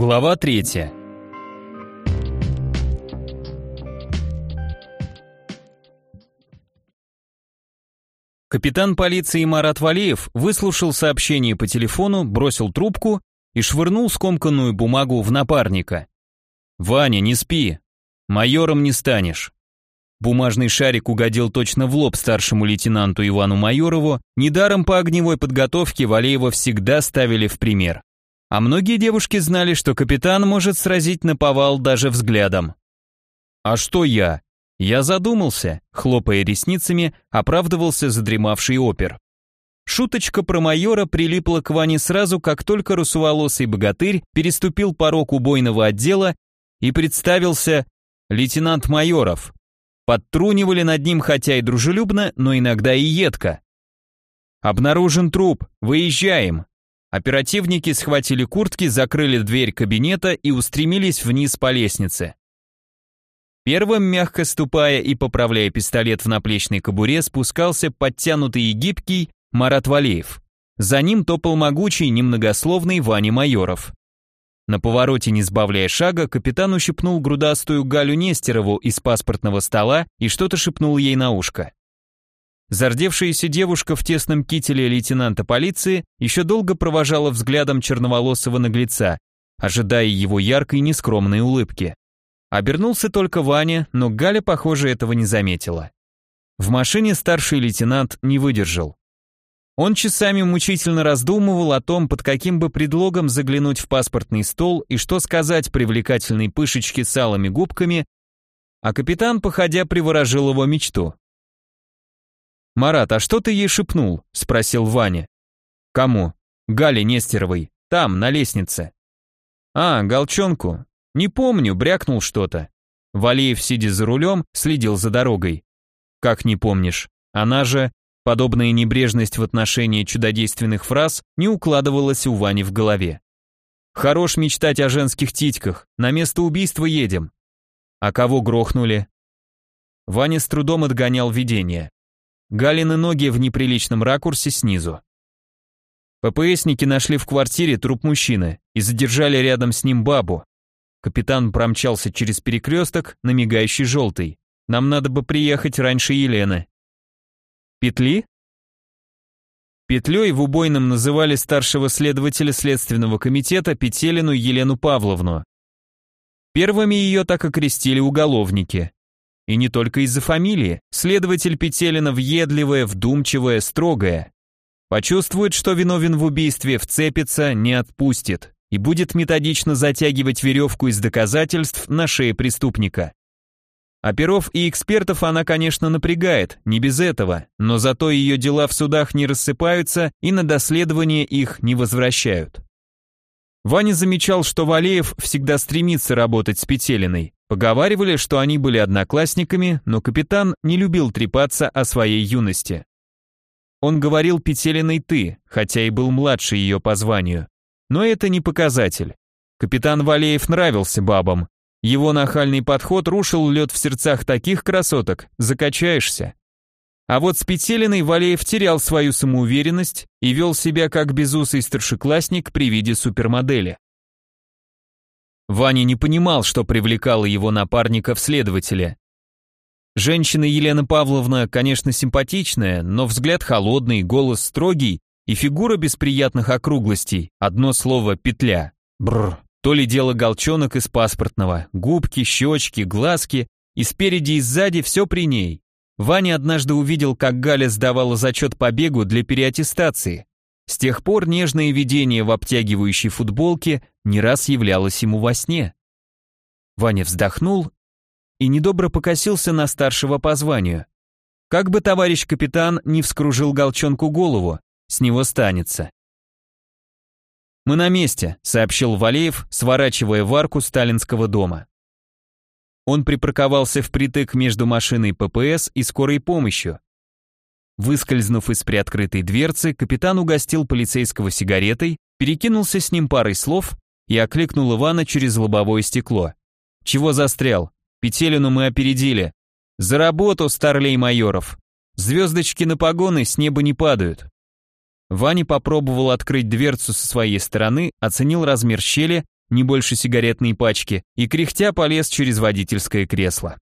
Глава третья. Капитан полиции Марат Валеев выслушал сообщение по телефону, бросил трубку и швырнул скомканную бумагу в напарника. «Ваня, не спи. Майором не станешь». Бумажный шарик угодил точно в лоб старшему лейтенанту Ивану Майорову, недаром по огневой подготовке Валеева всегда ставили в пример. А многие девушки знали, что капитан может сразить на повал даже взглядом. «А что я?» Я задумался, хлопая ресницами, оправдывался задремавший опер. Шуточка про майора прилипла к Ване сразу, как только русоволосый богатырь переступил порог убойного отдела и представился лейтенант Майоров. Подтрунивали над ним хотя и дружелюбно, но иногда и едко. «Обнаружен труп, выезжаем!» Оперативники схватили куртки, закрыли дверь кабинета и устремились вниз по лестнице. Первым, мягко ступая и поправляя пистолет в наплечной кобуре, спускался подтянутый и гибкий Марат Валеев. За ним топал могучий, немногословный Ваня Майоров. На повороте, не сбавляя шага, капитан ущипнул грудастую Галю Нестерову из паспортного стола и что-то шепнул ей на ушко. Зардевшаяся девушка в тесном кителе лейтенанта полиции еще долго провожала взглядом черноволосого наглеца, ожидая его яркой нескромной улыбки. Обернулся только Ваня, но Галя, похоже, этого не заметила. В машине старший лейтенант не выдержал. Он часами мучительно раздумывал о том, под каким бы предлогом заглянуть в паспортный стол и что сказать привлекательной пышечке с алыми губками, а капитан, походя, приворожил его мечту. «Марат, а что ты ей шепнул?» – спросил Ваня. «Кому?» «Гале Нестеровой. Там, на лестнице». «А, Голчонку. Не помню, брякнул что-то». Валеев, сидя за рулем, следил за дорогой. «Как не помнишь? Она же...» Подобная небрежность в отношении чудодейственных фраз не укладывалась у Вани в голове. «Хорош мечтать о женских титьках. На место убийства едем». «А кого грохнули?» Ваня с трудом отгонял видение. Галины ноги в неприличном ракурсе снизу. ППСники нашли в квартире труп мужчины и задержали рядом с ним бабу. Капитан промчался через перекресток на мигающий желтый. Нам надо бы приехать раньше Елены. Петли? Петлей в убойном называли старшего следователя Следственного комитета Петелину Елену Павловну. Первыми ее так окрестили уголовники. И не только из-за фамилии. Следователь Петелина въедливая, вдумчивая, строгая. Почувствует, что виновен в убийстве, вцепится, не отпустит и будет методично затягивать веревку из доказательств на шее преступника. Оперов и экспертов она, конечно, напрягает, не без этого, но зато ее дела в судах не рассыпаются и на доследование их не возвращают. Ваня замечал, что Валеев всегда стремится работать с Петелиной, Поговаривали, что они были одноклассниками, но капитан не любил трепаться о своей юности. Он говорил Петелиной «ты», хотя и был младше ее по званию. Но это не показатель. Капитан Валеев нравился бабам. Его нахальный подход рушил лед в сердцах таких красоток, закачаешься. А вот с Петелиной Валеев терял свою самоуверенность и вел себя как безусый старшеклассник при виде супермодели. Ваня не понимал, что привлекало его напарника в следователя. Женщина Елена Павловна, конечно, симпатичная, но взгляд холодный, голос строгий и фигура без приятных округлостей, одно слово «петля». Бррр. То ли дело голчонок из паспортного, губки, щечки, глазки, и спереди и сзади все при ней. Ваня однажды увидел, как Галя сдавала зачет по бегу для переаттестации. С тех пор нежное видение в обтягивающей футболке не раз являлось ему во сне. Ваня вздохнул и недобро покосился на старшего по званию. Как бы товарищ капитан не вскружил голчонку голову, с него станется. «Мы на месте», — сообщил Валеев, сворачивая в арку сталинского дома. Он припарковался впритык между машиной ППС и скорой помощью, Выскользнув из приоткрытой дверцы, капитан угостил полицейского сигаретой, перекинулся с ним парой слов и окликнул Ивана через лобовое стекло. «Чего застрял? Петелину мы опередили. За работу, старлей майоров. Звездочки на погоны с неба не падают». Ваня попробовал открыть дверцу со своей стороны, оценил размер щели не больше сигаретной пачки, и кряхтя полез через водительское кресло.